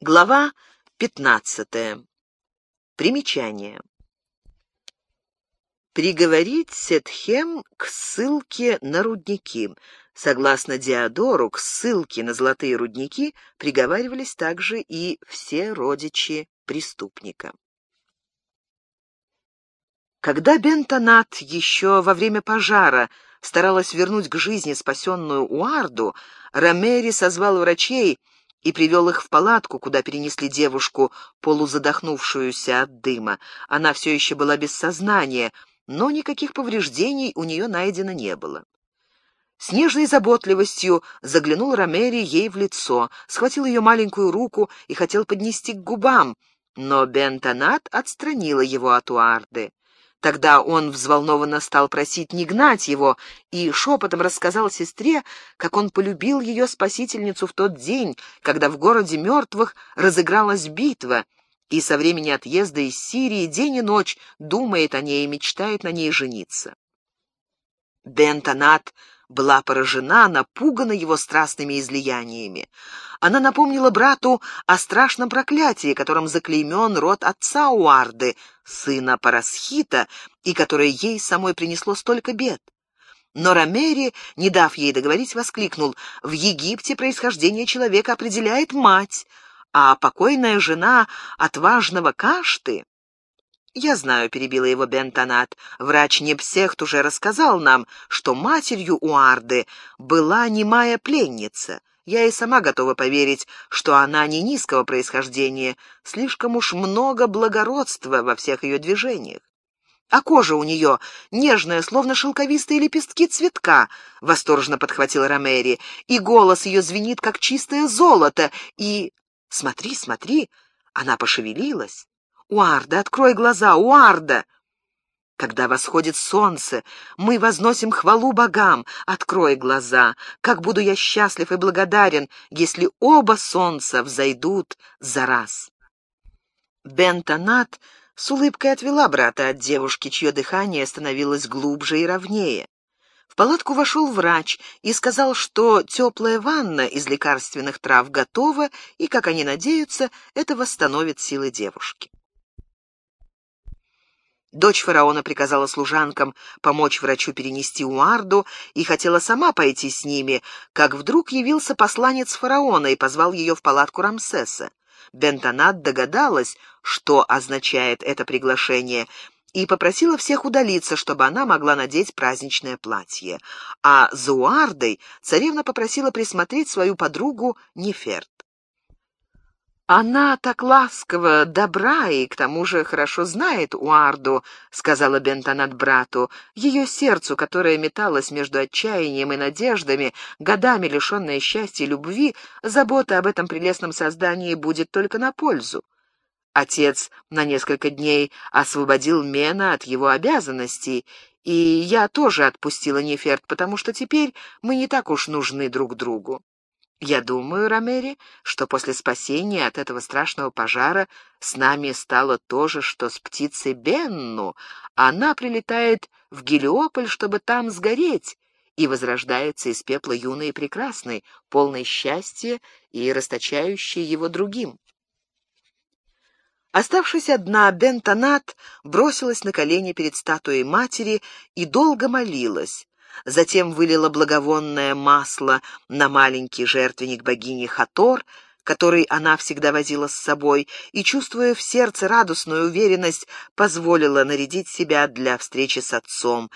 Глава 15. Примечание. Приговорить Сетхем к ссылке на рудники. Согласно Диодору, к ссылке на золотые рудники приговаривались также и все родичи преступника. Когда Бентонат еще во время пожара старалась вернуть к жизни спасенную Уарду, Ромери созвал врачей и привел их в палатку, куда перенесли девушку, полузадохнувшуюся от дыма. Она все еще была без сознания, но никаких повреждений у нее найдено не было. С нежной заботливостью заглянул Ромери ей в лицо, схватил ее маленькую руку и хотел поднести к губам, но Бентонат отстранила его от Уарды. Тогда он взволнованно стал просить не гнать его и шепотом рассказал сестре, как он полюбил ее спасительницу в тот день, когда в городе мертвых разыгралась битва, и со времени отъезда из Сирии день и ночь думает о ней и мечтает на ней жениться. Бентонат была поражена, напугана его страстными излияниями. Она напомнила брату о страшном проклятии, которым заклеймен род отца Уарды, сына Парасхита, и которое ей самой принесло столько бед. Но Ромери, не дав ей договорить, воскликнул, «В Египте происхождение человека определяет мать, а покойная жена отважного Кашты «Я знаю», — перебила его Бентонат, — «врач Непсехт уже рассказал нам, что матерью Уарды была немая пленница. Я и сама готова поверить, что она не низкого происхождения, слишком уж много благородства во всех ее движениях. А кожа у нее нежная, словно шелковистые лепестки цветка, — восторженно подхватила Ромери, — и голос ее звенит, как чистое золото, и... Смотри, смотри, она пошевелилась. Уарда, открой глаза, Уарда! Когда восходит солнце, мы возносим хвалу богам. Открой глаза. Как буду я счастлив и благодарен, если оба солнца взойдут за раз. Бентонат с улыбкой отвела брата от девушки, чье дыхание становилось глубже и ровнее. В палатку вошел врач и сказал, что теплая ванна из лекарственных трав готова, и, как они надеются, это восстановит силы девушки. Дочь фараона приказала служанкам помочь врачу перенести Уарду и хотела сама пойти с ними, как вдруг явился посланец фараона и позвал ее в палатку Рамсеса. Бентонат догадалась, что означает это приглашение, и попросила всех удалиться, чтобы она могла надеть праздничное платье. А за Уардой царевна попросила присмотреть свою подругу Неферт. «Она так ласково, добра и, к тому же, хорошо знает Уарду», — сказала Бентонат брату. «Ее сердцу, которое металось между отчаянием и надеждами, годами лишенное счастья и любви, забота об этом прелестном создании будет только на пользу. Отец на несколько дней освободил Мена от его обязанностей, и я тоже отпустила Неферт, потому что теперь мы не так уж нужны друг другу. Я думаю, Ромери, что после спасения от этого страшного пожара с нами стало то же, что с птицей Бенну. Она прилетает в Гелиополь, чтобы там сгореть, и возрождается из пепла юной и прекрасной, полной счастья и расточающей его другим. Оставшись одна, Бентонат бросилась на колени перед статуей матери и долго молилась, затем вылила благовонное масло на маленький жертвенник богини Хатор, который она всегда возила с собой, и, чувствуя в сердце радостную уверенность, позволила нарядить себя для встречи с отцом,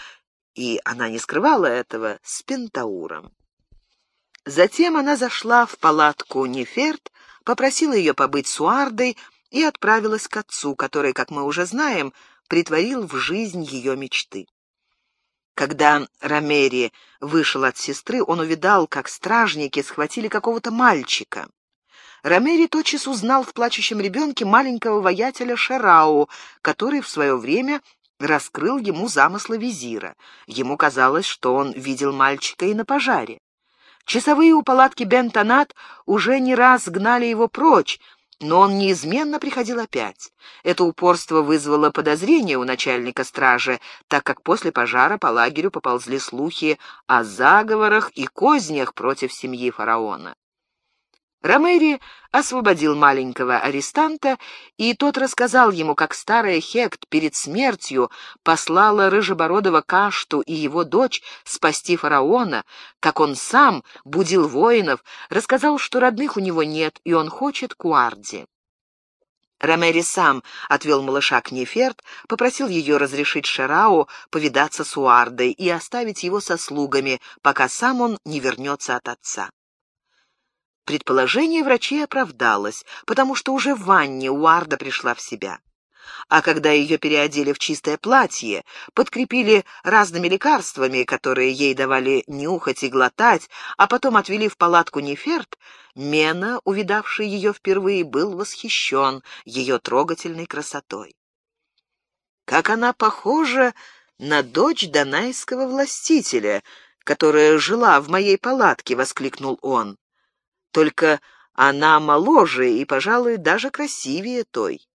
и она не скрывала этого с Пентауром. Затем она зашла в палатку Неферт, попросила ее побыть с Уардой и отправилась к отцу, который, как мы уже знаем, притворил в жизнь ее мечты. Когда Ромери вышел от сестры, он увидал, как стражники схватили какого-то мальчика. Ромери тотчас узнал в плачущем ребенке маленького воятеля Шарау, который в свое время раскрыл ему замыслы визира. Ему казалось, что он видел мальчика и на пожаре. Часовые у палатки Бентонат уже не раз гнали его прочь, но он неизменно приходил опять. Это упорство вызвало подозрение у начальника стражи, так как после пожара по лагерю поползли слухи о заговорах и кознях против семьи фараона. Ромери освободил маленького арестанта, и тот рассказал ему, как старая Хект перед смертью послала рыжебородого Кашту и его дочь спасти фараона, как он сам будил воинов, рассказал, что родных у него нет, и он хочет Куарди. Ромери сам отвел малыша к Неферт, попросил ее разрешить Шерау повидаться с Уардой и оставить его со слугами, пока сам он не вернется от отца. Предположение врачей оправдалось, потому что уже в ванне Уарда пришла в себя. А когда ее переодели в чистое платье, подкрепили разными лекарствами, которые ей давали нюхать и глотать, а потом отвели в палатку Неферт, Мена, увидавший ее впервые, был восхищен ее трогательной красотой. Как она похожа на дочь донайского властителя, которая жила в моей палатке, — воскликнул он. Только она моложе и, пожалуй, даже красивее той.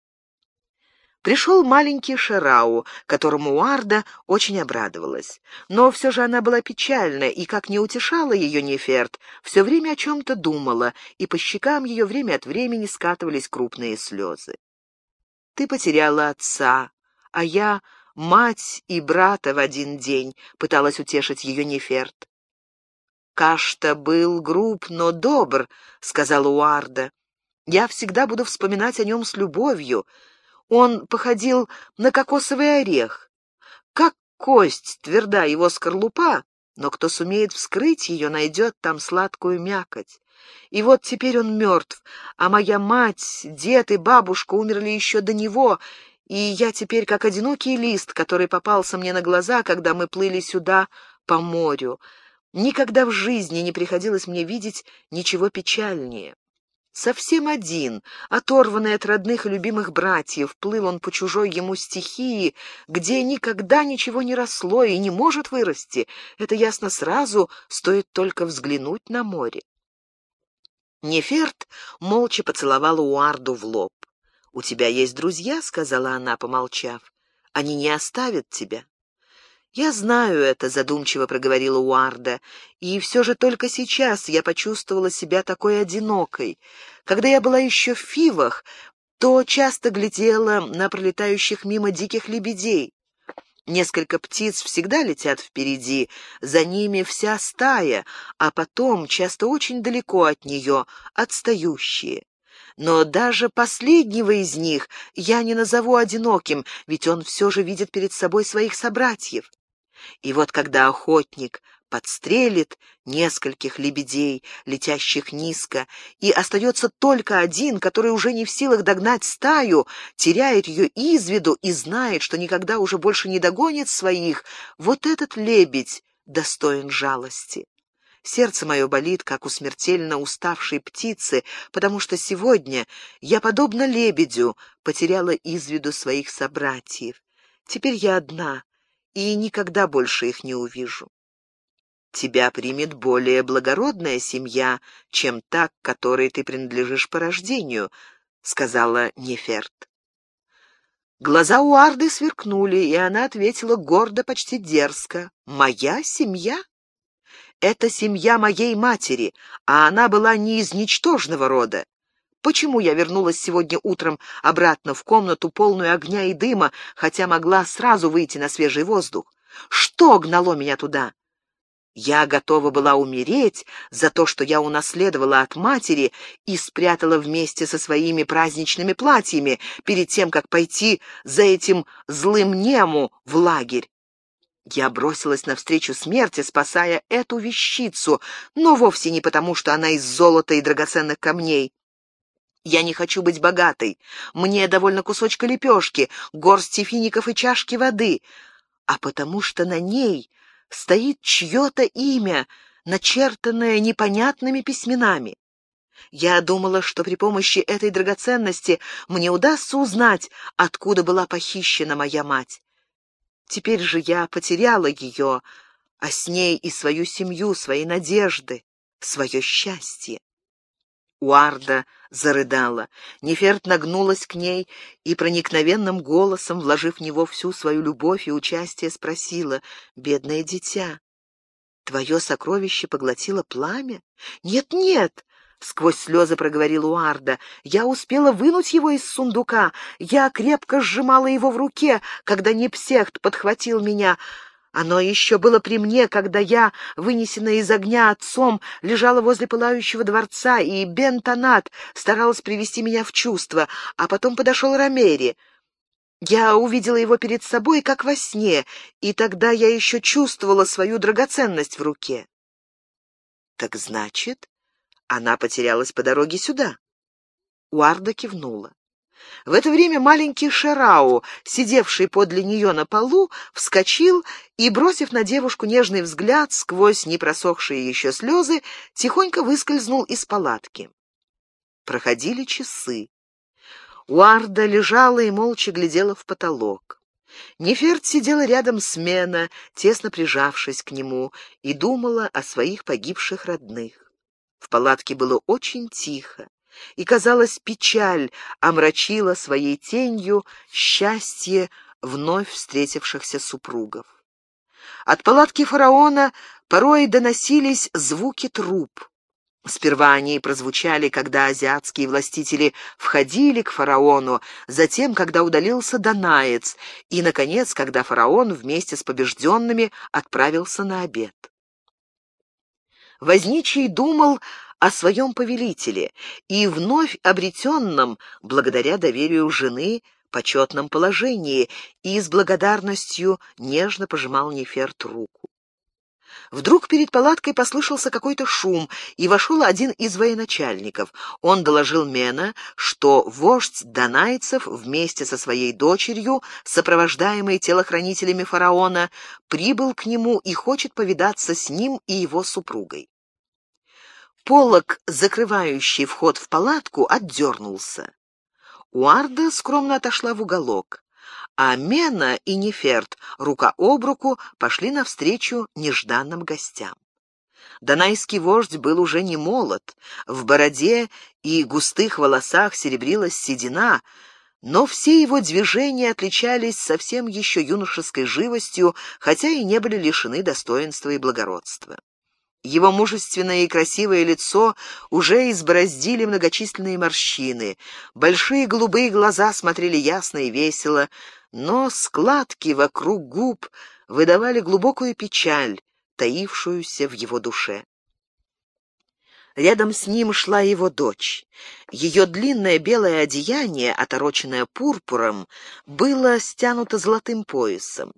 Пришел маленький Шарау, которому Уарда очень обрадовалась. Но все же она была печальна, и, как не утешала ее Неферт, все время о чем-то думала, и по щекам ее время от времени скатывались крупные слезы. «Ты потеряла отца, а я — мать и брата в один день», — пыталась утешить ее Неферт. «Кашта был груб, но добр», — сказала Уарда. «Я всегда буду вспоминать о нем с любовью. Он походил на кокосовый орех. Как кость тверда его скорлупа, но кто сумеет вскрыть ее, найдет там сладкую мякоть. И вот теперь он мертв, а моя мать, дед и бабушка умерли еще до него, и я теперь как одинокий лист, который попался мне на глаза, когда мы плыли сюда по морю. Никогда в жизни не приходилось мне видеть ничего печальнее. Совсем один, оторванный от родных и любимых братьев, плыл он по чужой ему стихии, где никогда ничего не росло и не может вырасти. Это ясно сразу, стоит только взглянуть на море. Неферт молча поцеловала Уарду в лоб. «У тебя есть друзья», — сказала она, помолчав. «Они не оставят тебя». «Я знаю это», — задумчиво проговорила Уарда, «и все же только сейчас я почувствовала себя такой одинокой. Когда я была еще в Фивах, то часто глядела на пролетающих мимо диких лебедей. Несколько птиц всегда летят впереди, за ними вся стая, а потом, часто очень далеко от нее, отстающие. Но даже последнего из них я не назову одиноким, ведь он все же видит перед собой своих собратьев. И вот когда охотник подстрелит нескольких лебедей, летящих низко, и остается только один, который уже не в силах догнать стаю, теряет ее из виду и знает, что никогда уже больше не догонит своих, вот этот лебедь достоин жалости. Сердце мое болит, как у смертельно уставшей птицы, потому что сегодня я, подобно лебедю, потеряла из виду своих собратьев. Теперь я одна, и никогда больше их не увижу. Тебя примет более благородная семья, чем та, к которой ты принадлежишь по рождению, — сказала Неферт. Глаза у Арды сверкнули, и она ответила гордо, почти дерзко. «Моя семья? Это семья моей матери, а она была не из ничтожного рода. Почему я вернулась сегодня утром обратно в комнату, полную огня и дыма, хотя могла сразу выйти на свежий воздух? Что гнало меня туда? Я готова была умереть за то, что я унаследовала от матери и спрятала вместе со своими праздничными платьями перед тем, как пойти за этим злым нему в лагерь. Я бросилась навстречу смерти, спасая эту вещицу, но вовсе не потому, что она из золота и драгоценных камней. Я не хочу быть богатой. Мне довольно кусочка лепешки, горсти фиников и чашки воды. А потому что на ней стоит чье-то имя, начертанное непонятными письменами. Я думала, что при помощи этой драгоценности мне удастся узнать, откуда была похищена моя мать. Теперь же я потеряла ее, а с ней и свою семью, свои надежды, свое счастье. Уарда зарыдала. Неферт нагнулась к ней и проникновенным голосом, вложив в него всю свою любовь и участие, спросила, «Бедное дитя, твое сокровище поглотило пламя?» «Нет-нет!» — Сквозь слезы проговорил Уарда. «Я успела вынуть его из сундука. Я крепко сжимала его в руке, когда Непсехт подхватил меня. Оно еще было при мне, когда я, вынесенная из огня отцом, лежала возле пылающего дворца, и Бентонат старалась привести меня в чувство, а потом подошел Ромери. Я увидела его перед собой, как во сне, и тогда я еще чувствовала свою драгоценность в руке. Так значит, она потерялась по дороге сюда. Уарда кивнула. В это время маленький Шарау, сидевший подле нее на полу, вскочил и, бросив на девушку нежный взгляд сквозь непросохшие еще слезы, тихонько выскользнул из палатки. Проходили часы. Уарда лежала и молча глядела в потолок. Неферт сидела рядом с Мена, тесно прижавшись к нему, и думала о своих погибших родных. В палатке было очень тихо и, казалось, печаль омрачила своей тенью счастье вновь встретившихся супругов. От палатки фараона порой доносились звуки труп. Сперва они прозвучали, когда азиатские властители входили к фараону, затем, когда удалился Данаец, и, наконец, когда фараон вместе с побежденными отправился на обед. Возничий думал о своем повелителе и вновь обретенном, благодаря доверию жены, почетном положении, и с благодарностью нежно пожимал Неферт руку. Вдруг перед палаткой послышался какой-то шум, и вошел один из военачальников. Он доложил Мена, что вождь донайцев вместе со своей дочерью, сопровождаемый телохранителями фараона, прибыл к нему и хочет повидаться с ним и его супругой. Полок, закрывающий вход в палатку, отдернулся. Уарда скромно отошла в уголок, а Мена и Неферт рука об руку пошли навстречу нежданным гостям. Донайский вождь был уже не молод, в бороде и густых волосах серебрилась седина, но все его движения отличались совсем еще юношеской живостью, хотя и не были лишены достоинства и благородства. Его мужественное и красивое лицо уже избороздили многочисленные морщины. Большие голубые глаза смотрели ясно и весело, но складки вокруг губ выдавали глубокую печаль, таившуюся в его душе. Рядом с ним шла его дочь. Ее длинное белое одеяние, отороченное пурпуром, было стянуто золотым поясом.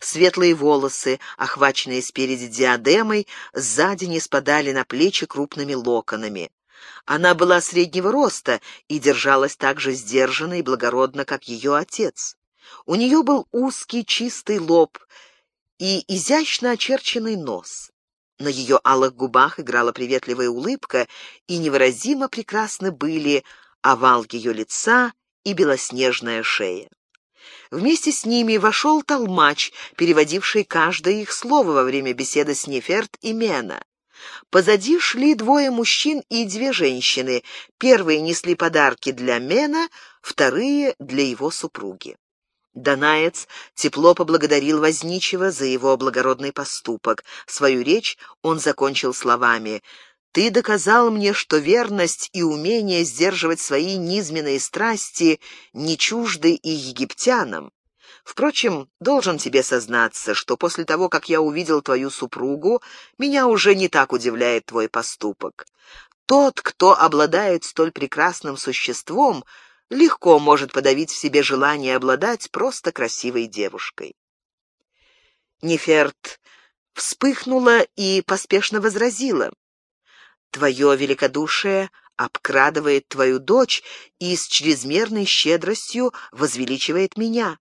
Светлые волосы, охваченные спереди диадемой, сзади не спадали на плечи крупными локонами. Она была среднего роста и держалась так же сдержанно и благородно, как ее отец. У нее был узкий чистый лоб и изящно очерченный нос. На ее алых губах играла приветливая улыбка, и невыразимо прекрасны были овал ее лица и белоснежная шея. Вместе с ними вошел толмач, переводивший каждое их слово во время беседы с Неферт и Мена. Позади шли двое мужчин и две женщины. Первые несли подарки для Мена, вторые — для его супруги. Данаец тепло поблагодарил Возничего за его благородный поступок. Свою речь он закончил словами ты доказал мне, что верность и умение сдерживать свои низменные страсти не чужды и египтянам. Впрочем, должен тебе сознаться, что после того, как я увидел твою супругу, меня уже не так удивляет твой поступок. Тот, кто обладает столь прекрасным существом, легко может подавить в себе желание обладать просто красивой девушкой. Неферт вспыхнула и поспешно возразила. Твое великодушие обкрадывает твою дочь и с чрезмерной щедростью возвеличивает меня.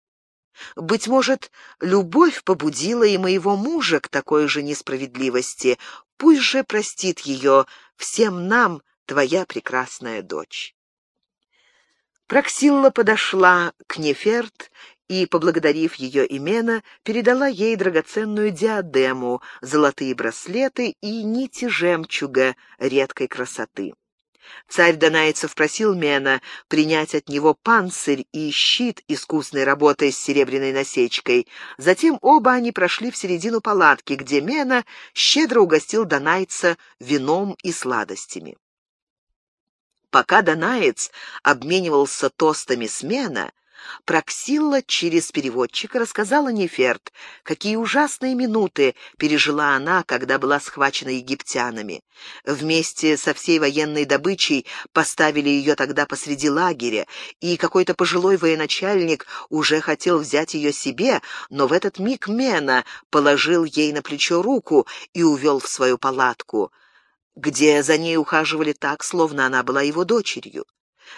Быть может, любовь побудила и моего мужа к такой же несправедливости. Пусть же простит ее всем нам твоя прекрасная дочь. Проксилла подошла к Неферт и, поблагодарив ее имена, передала ей драгоценную диадему, золотые браслеты и нити жемчуга редкой красоты. Царь Данайцев просил Мена принять от него панцирь и щит искусной работы с серебряной насечкой. Затем оба они прошли в середину палатки, где Мена щедро угостил Данайца вином и сладостями. Пока Данаец обменивался тостами смена, Проксилла через переводчика рассказала Неферт, какие ужасные минуты пережила она, когда была схвачена египтянами. Вместе со всей военной добычей поставили ее тогда посреди лагеря, и какой-то пожилой военачальник уже хотел взять ее себе, но в этот миг Мена положил ей на плечо руку и увел в свою палатку, где за ней ухаживали так, словно она была его дочерью.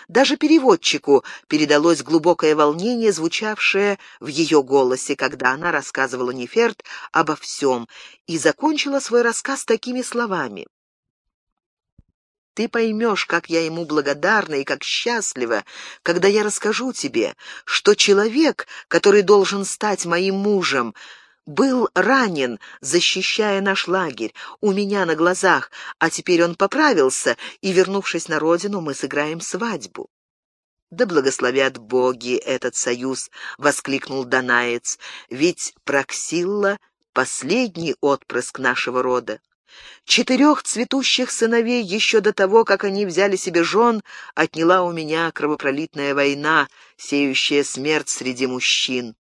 Даже переводчику передалось глубокое волнение, звучавшее в ее голосе, когда она рассказывала Неферт обо всем, и закончила свой рассказ такими словами. «Ты поймешь, как я ему благодарна и как счастлива, когда я расскажу тебе, что человек, который должен стать моим мужем, — был ранен, защищая наш лагерь, у меня на глазах, а теперь он поправился, и, вернувшись на родину, мы сыграем свадьбу». «Да благословят боги этот союз!» — воскликнул Данаец. «Ведь Проксилла — последний отпрыск нашего рода. Четырех цветущих сыновей еще до того, как они взяли себе жен, отняла у меня кровопролитная война, сеющая смерть среди мужчин.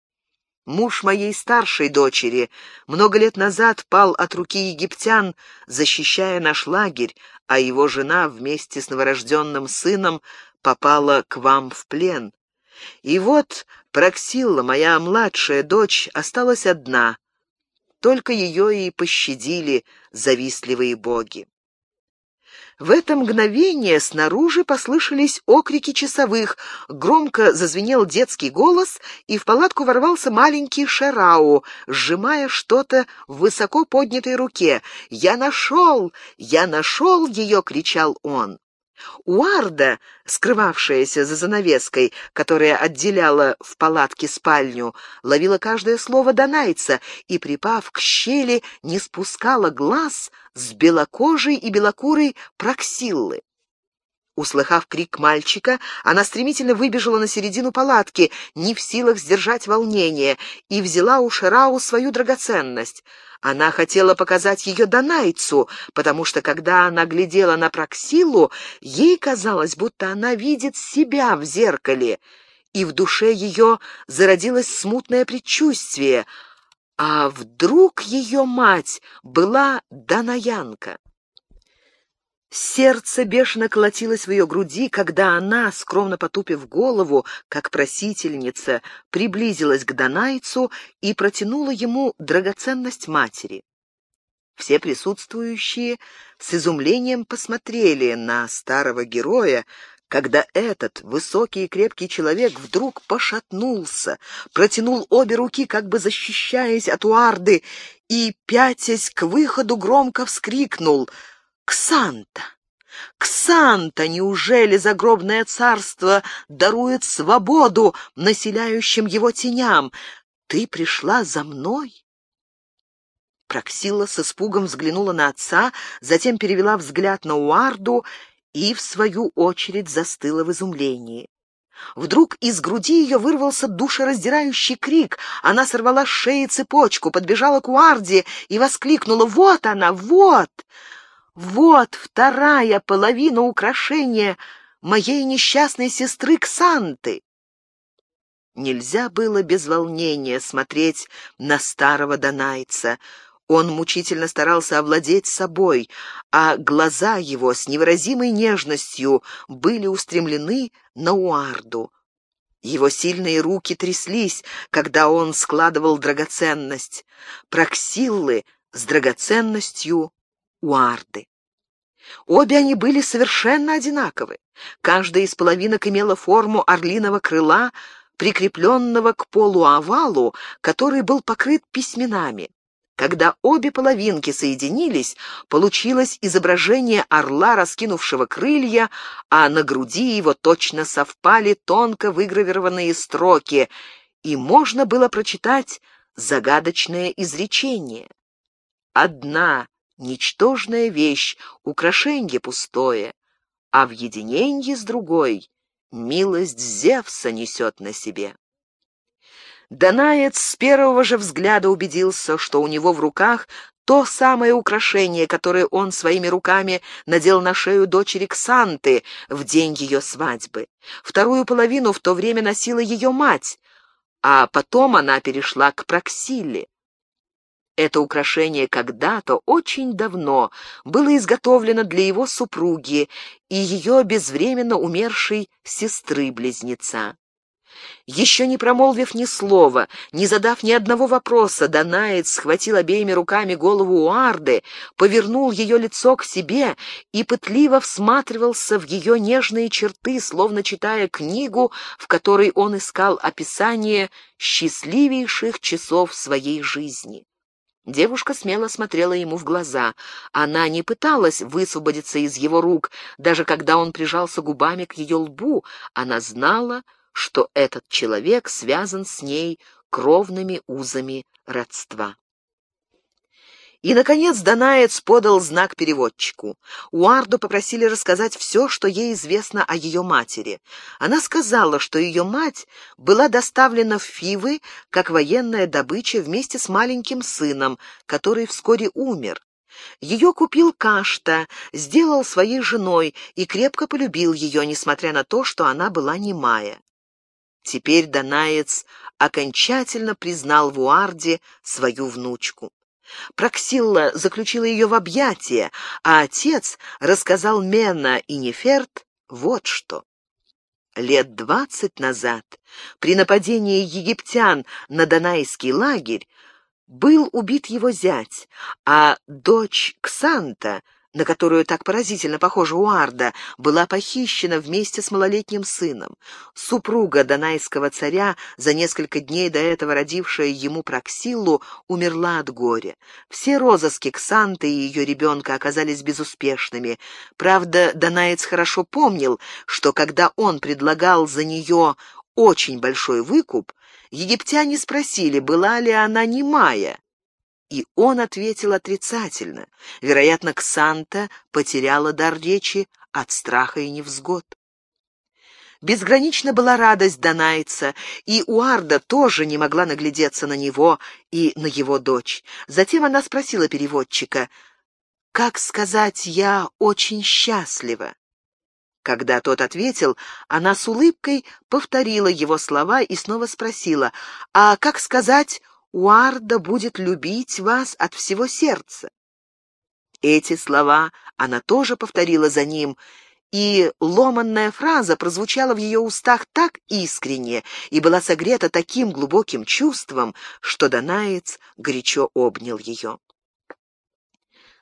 Муж моей старшей дочери много лет назад пал от руки египтян, защищая наш лагерь, а его жена вместе с новорожденным сыном попала к вам в плен. И вот Проксилла, моя младшая дочь, осталась одна. Только ее и пощадили завистливые боги. В это мгновение снаружи послышались окрики часовых, громко зазвенел детский голос, и в палатку ворвался маленький Шарау, сжимая что-то в высоко поднятой руке. «Я нашел! Я нашел ее!» — кричал он. Уарда, скрывавшаяся за занавеской, которая отделяла в палатке спальню, ловила каждое слово Донайца и, припав к щели, не спускала глаз с белокожей и белокурой Проксиллы. Услыхав крик мальчика, она стремительно выбежала на середину палатки, не в силах сдержать волнение, и взяла у Шарау свою драгоценность. Она хотела показать ее Донайцу, потому что, когда она глядела на Проксилу, ей казалось, будто она видит себя в зеркале, и в душе ее зародилось смутное предчувствие, а вдруг ее мать была Данаянка. Сердце бешено колотилось в ее груди, когда она, скромно потупив голову, как просительница, приблизилась к Донайцу и протянула ему драгоценность матери. Все присутствующие с изумлением посмотрели на старого героя, когда этот высокий и крепкий человек вдруг пошатнулся, протянул обе руки, как бы защищаясь от уарды, и, пятясь к выходу, громко вскрикнул — Ксанта! Ксанта! Неужели загробное царство дарует свободу населяющим его теням? Ты пришла за мной? Проксила с испугом взглянула на отца, затем перевела взгляд на Уарду в свою очередь, застыла в изумлении. Вдруг из груди ее вырвался душераздирающий крик. Она сорвала с шеи цепочку, подбежала к Уарде и воскликнула «Вот она, вот!» Вот вторая половина украшения моей несчастной сестры Ксанты. Нельзя было без волнения смотреть на старого донайца. Он мучительно старался овладеть собой, а глаза его с невыразимой нежностью были устремлены на Уарду. Его сильные руки тряслись, когда он складывал драгоценность. Проксиллы с драгоценностью Уарды. Обе они были совершенно одинаковы. Каждая из половинок имела форму орлиного крыла, прикрепленного к полуовалу, который был покрыт письменами. Когда обе половинки соединились, получилось изображение орла, раскинувшего крылья, а на груди его точно совпали тонко выгравированные строки, и можно было прочитать загадочное изречение. Одна ничтожная вещь, украшенье пустое, а в единенье с другой милость Зевса несет на себе. Данаец с первого же взгляда убедился, что у него в руках то самое украшение, которое он своими руками надел на шею дочери Ксанты в день ее свадьбы. Вторую половину в то время носила ее мать, а потом она перешла к Проксиле. Это украшение когда-то, очень давно, было изготовлено для его супруги и ее безвременно умершей сестры-близнеца. Еще не промолвив ни слова, не задав ни одного вопроса, Данаец схватил обеими руками голову Уарды, повернул ее лицо к себе и пытливо всматривался в ее нежные черты, словно читая книгу, в которой он искал описание счастливейших часов своей жизни. Девушка смело смотрела ему в глаза. Она не пыталась высвободиться из его рук, даже когда он прижался губами к ее лбу. Она знала, что этот человек связан с ней кровными узами родства. И, наконец, Данаец подал знак переводчику. Уарду попросили рассказать все, что ей известно о ее матери. Она сказала, что ее мать была доставлена в Фивы как военная добыча вместе с маленьким сыном, который вскоре умер. Ее купил Кашта, сделал своей женой и крепко полюбил ее, несмотря на то, что она была немая. Теперь Данаец окончательно признал в Уарде свою внучку. Проксилла заключила ее в объятия, а отец рассказал Мена и Неферт вот что. Лет двадцать назад, при нападении египтян на Донайский лагерь, был убит его зять, а дочь Ксанта на которую так поразительно похожа Уарда, была похищена вместе с малолетним сыном. Супруга донайского царя, за несколько дней до этого родившая ему Проксиллу, умерла от горя. Все розыски Ксанты и ее ребенка оказались безуспешными. Правда, Донаец хорошо помнил, что когда он предлагал за нее очень большой выкуп, египтяне спросили, была ли она немая. И он ответил отрицательно. Вероятно, Ксанта потеряла дар речи от страха и невзгод. Безгранична была радость Данайца, и Уарда тоже не могла наглядеться на него и на его дочь. Затем она спросила переводчика, «Как сказать, я очень счастлива?» Когда тот ответил, она с улыбкой повторила его слова и снова спросила, «А как сказать, Уарда будет любить вас от всего сердца. Эти слова она тоже повторила за ним, и ломанная фраза прозвучала в ее устах так искренне и была согрета таким глубоким чувством, что Данаец горячо обнял ее.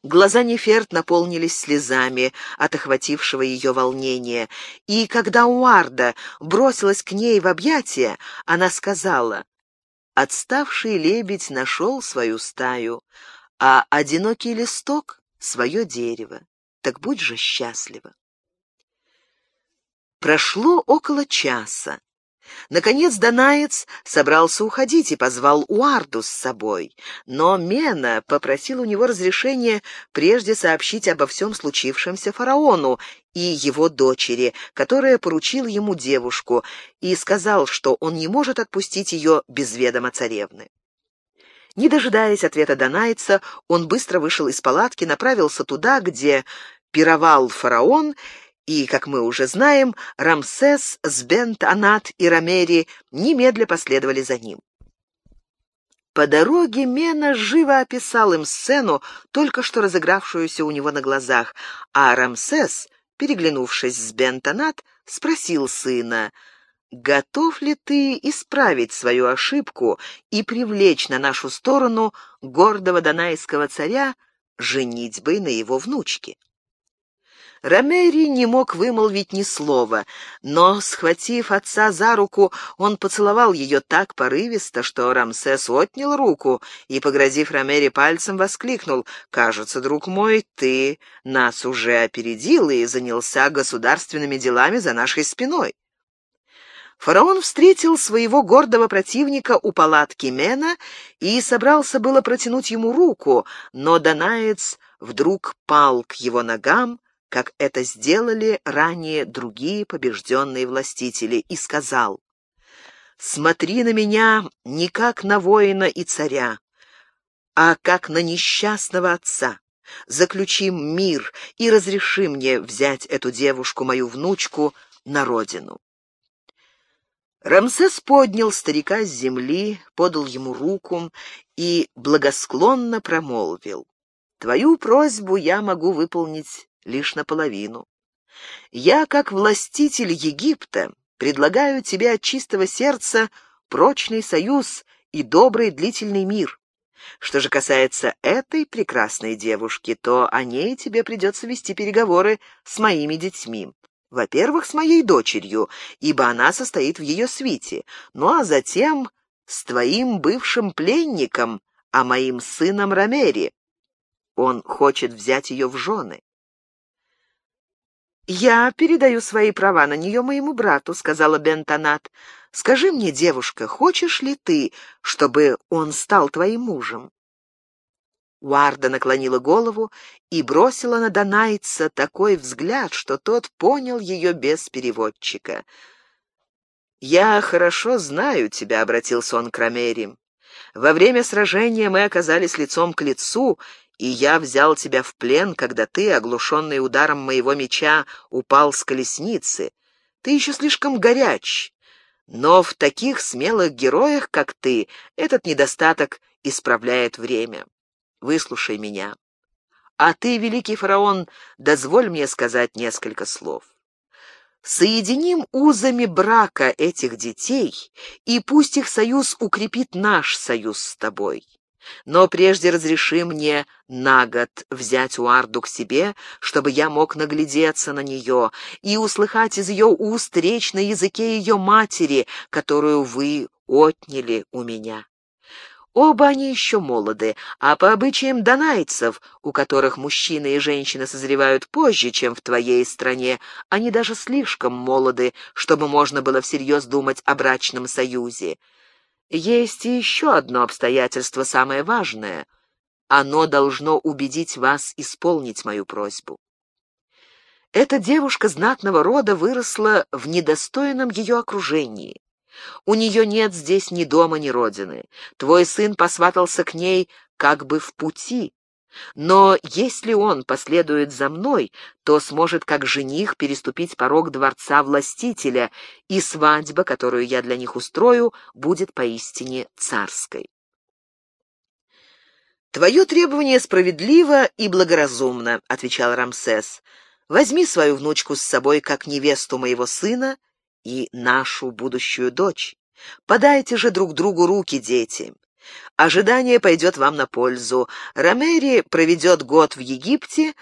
Глаза Неферт наполнились слезами от охватившего ее волнения, и когда Уарда бросилась к ней в объятия, она сказала, Отставший лебедь нашел свою стаю, а одинокий листок — свое дерево. Так будь же счастлива. Прошло около часа. Наконец Данаец собрался уходить и позвал Уарду с собой, но Мена попросил у него разрешения прежде сообщить обо всем случившемся фараону и его дочери, которая поручил ему девушку, и сказал, что он не может отпустить ее без ведома царевны. Не дожидаясь ответа Данайца, он быстро вышел из палатки, направился туда, где пировал фараон, и, как мы уже знаем, Рамсес с Бент-Анат и Рамери немедля последовали за ним. По дороге Мена живо описал им сцену, только что разыгравшуюся у него на глазах, а Рамсес, переглянувшись с Бентонат, спросил сына, «Готов ли ты исправить свою ошибку и привлечь на нашу сторону гордого донайского царя женитьбой на его внучке?» Ромери не мог вымолвить ни слова, но, схватив отца за руку, он поцеловал ее так порывисто, что Рамсес отнял руку и, погрозив Ромери пальцем, воскликнул «Кажется, друг мой, ты нас уже опередил и занялся государственными делами за нашей спиной». Фараон встретил своего гордого противника у палатки Мена и собрался было протянуть ему руку, но Данаец вдруг пал к его ногам, как это сделали ранее другие побежденные властители, и сказал, «Смотри на меня не как на воина и царя, а как на несчастного отца. Заключим мир и разреши мне взять эту девушку, мою внучку, на родину. Рамсес поднял старика с земли, подал ему руку и благосклонно промолвил. «Твою просьбу я могу выполнить лишь наполовину. Я, как властитель Египта, предлагаю тебе от чистого сердца прочный союз и добрый длительный мир. Что же касается этой прекрасной девушки, то о ней тебе придется вести переговоры с моими детьми. Во-первых, с моей дочерью, ибо она состоит в ее свите, ну а затем с твоим бывшим пленником, а моим сыном Ромери. Он хочет взять ее в жены. «Я передаю свои права на нее моему брату», — сказала Бентонат. «Скажи мне, девушка, хочешь ли ты, чтобы он стал твоим мужем?» Уарда наклонила голову и бросила на Донайца такой взгляд, что тот понял ее без переводчика. «Я хорошо знаю тебя», — обратился он к Ромери. «Во время сражения мы оказались лицом к лицу, и я взял тебя в плен, когда ты, оглушенный ударом моего меча, упал с колесницы. Ты еще слишком горяч, но в таких смелых героях, как ты, этот недостаток исправляет время выслушай меня. А ты, великий фараон, дозволь мне сказать несколько слов. Соединим узами брака этих детей, и пусть их союз укрепит наш союз с тобой. Но прежде разреши мне на год взять Уарду к себе, чтобы я мог наглядеться на нее и услыхать из ее уст речь на языке ее матери, которую вы отняли у меня. Оба они еще молоды, а по обычаям донайцев, у которых мужчины и женщины созревают позже, чем в твоей стране, они даже слишком молоды, чтобы можно было всерьез думать о брачном союзе. Есть и еще одно обстоятельство, самое важное. Оно должно убедить вас исполнить мою просьбу. Эта девушка знатного рода выросла в недостойном ее окружении. У нее нет здесь ни дома, ни родины. Твой сын посватался к ней как бы в пути. Но если он последует за мной, то сможет как жених переступить порог дворца властителя, и свадьба, которую я для них устрою, будет поистине царской. «Твое требование справедливо и благоразумно», — отвечал Рамсес. «Возьми свою внучку с собой как невесту моего сына и нашу будущую дочь. Подайте же друг другу руки, дети. Ожидание пойдет вам на пользу. Ромери проведет год в Египте,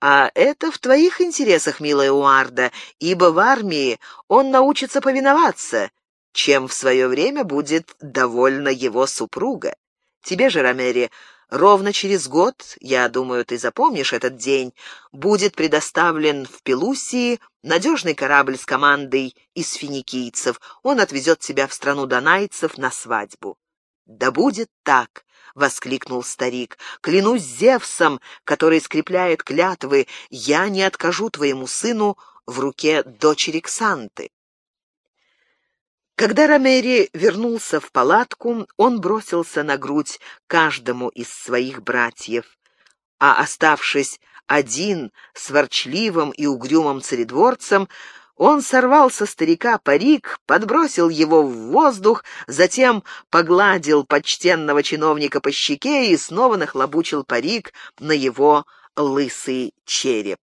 а это в твоих интересах, милая Уарда, ибо в армии он научится повиноваться, чем в свое время будет довольна его супруга. Тебе же, Ромери, Ровно через год, я думаю, ты запомнишь этот день, будет предоставлен в Пелусии надежный корабль с командой из финикийцев. Он отвезет тебя в страну донайцев на свадьбу. «Да будет так!» — воскликнул старик. «Клянусь Зевсом, который скрепляет клятвы, я не откажу твоему сыну в руке дочери Ксанты». Когда Ромери вернулся в палатку, он бросился на грудь каждому из своих братьев, а, оставшись один с ворчливым и угрюмым царедворцем, он сорвал со старика парик, подбросил его в воздух, затем погладил почтенного чиновника по щеке и снова нахлобучил парик на его лысый череп.